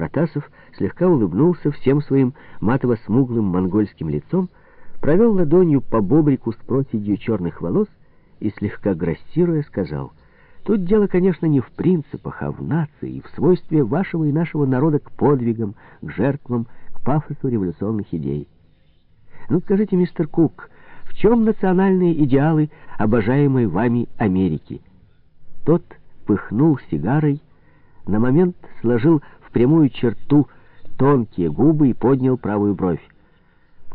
Протасов слегка улыбнулся всем своим матово-смуглым монгольским лицом, провел ладонью по бобрику с проседью черных волос и, слегка грассируя, сказал, «Тут дело, конечно, не в принципах, а в нации, в свойстве вашего и нашего народа к подвигам, к жертвам, к пафосу революционных идей. Ну, скажите, мистер Кук, в чем национальные идеалы обожаемой вами Америки?» Тот пыхнул сигарой, на момент сложил в прямую черту тонкие губы и поднял правую бровь.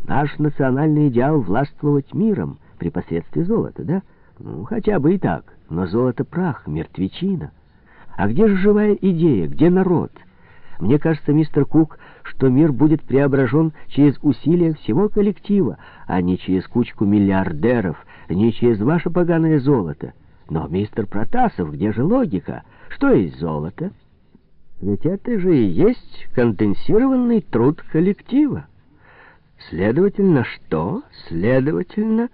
Наш национальный идеал — властвовать миром при посредстве золота, да? Ну, хотя бы и так. Но золото — прах, мертвечина. А где же живая идея, где народ? Мне кажется, мистер Кук, что мир будет преображен через усилия всего коллектива, а не через кучку миллиардеров, не через ваше поганое золото. Но, мистер Протасов, где же логика? Что есть золото? Ведь это же и есть конденсированный труд коллектива. Следовательно, что? Следовательно,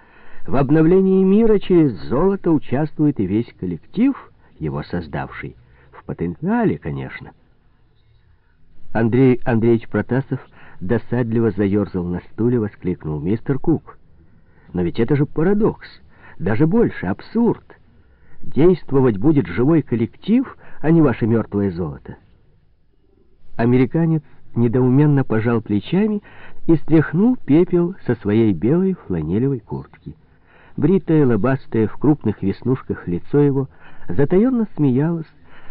в обновлении мира через золото участвует и весь коллектив, его создавший. В потенциале, конечно. Андрей Андреевич Протасов досадливо заерзал на стуле, воскликнул. «Мистер Кук, но ведь это же парадокс, даже больше, абсурд. Действовать будет живой коллектив, а не ваше мертвое золото». Американец недоуменно пожал плечами и стряхнул пепел со своей белой фланелевой куртки. Бритое, лобастое, в крупных веснушках лицо его затаенно смеялось,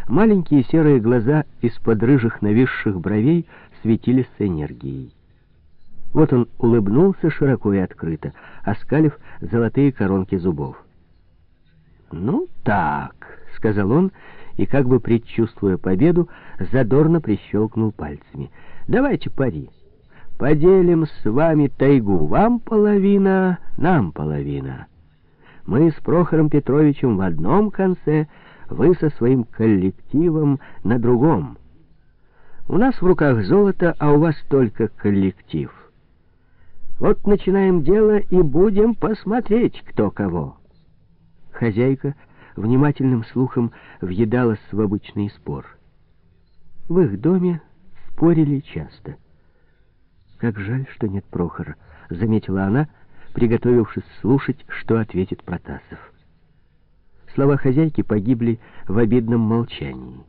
маленькие серые глаза из-под рыжих нависших бровей светились с энергией. Вот он улыбнулся широко и открыто, оскалив золотые коронки зубов. «Ну так», — сказал он, и, как бы предчувствуя победу, задорно прищелкнул пальцами. «Давайте пари. Поделим с вами тайгу. Вам половина, нам половина. Мы с Прохором Петровичем в одном конце, вы со своим коллективом на другом. У нас в руках золото, а у вас только коллектив. Вот начинаем дело и будем посмотреть, кто кого». Хозяйка внимательным слухом въедалась в обычный спор. В их доме спорили часто. «Как жаль, что нет Прохора», — заметила она, приготовившись слушать, что ответит Протасов. Слова хозяйки погибли в обидном молчании.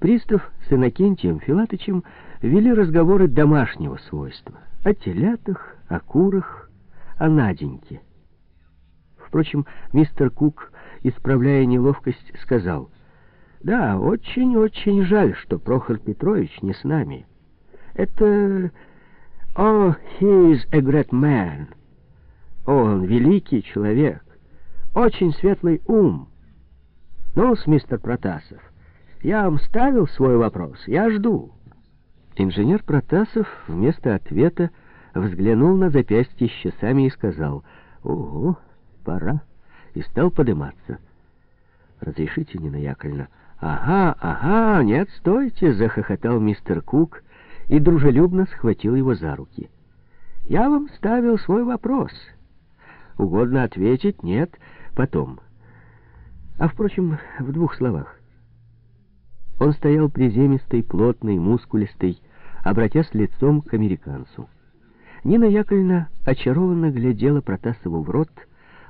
Пристав с Иннокентием Филатычем вели разговоры домашнего свойства. О телятах, о курах, о Наденьке. Впрочем, мистер Кук исправляя неловкость, сказал, «Да, очень-очень жаль, что Прохор Петрович не с нами. Это... О, oh, he is a great man. Он великий человек, очень светлый ум. ну мистер Протасов, я вам ставил свой вопрос, я жду». Инженер Протасов вместо ответа взглянул на запястье с часами и сказал, «Угу, пора» и стал подниматься. «Разрешите, Нина Яковлевна?» «Ага, ага, нет, стойте!» — захохотал мистер Кук и дружелюбно схватил его за руки. «Я вам ставил свой вопрос. Угодно ответить? Нет, потом. А, впрочем, в двух словах. Он стоял приземистый, плотный, мускулистый, обратясь лицом к американцу. Нина Яковлевна очарованно глядела Протасову в рот,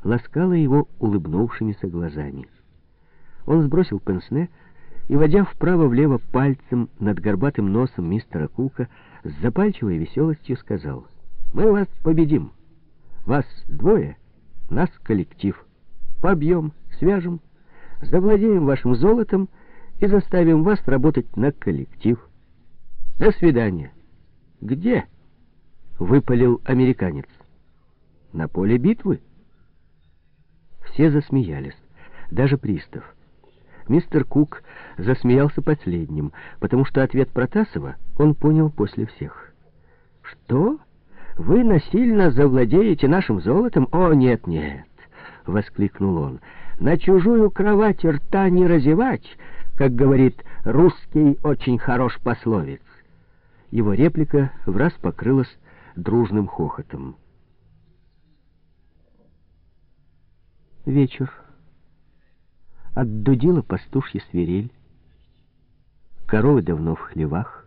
ласкала его улыбнувшимися глазами. Он сбросил пенсне и, водя вправо-влево пальцем над горбатым носом мистера Кука, с запальчивой веселостью сказал, «Мы вас победим. Вас двое, нас коллектив. Побьем, свяжем, завладеем вашим золотом и заставим вас работать на коллектив. До свидания». «Где?» — выпалил американец. «На поле битвы». Все засмеялись, даже пристав. Мистер Кук засмеялся последним, потому что ответ Протасова он понял после всех. «Что? Вы насильно завладеете нашим золотом? О, нет, нет!» — воскликнул он. «На чужую кровать рта не разевать, как говорит русский очень хорош пословец». Его реплика в покрылась дружным хохотом. Вечер. Отдудила пастушья свирель. Коровы давно в хлевах.